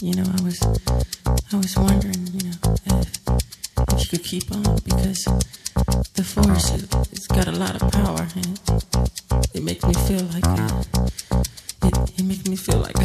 You know, I was I was wondering, you know, if, if you could keep on because the force it's got a lot of power and it, makes me feel like it, it, it makes me feel like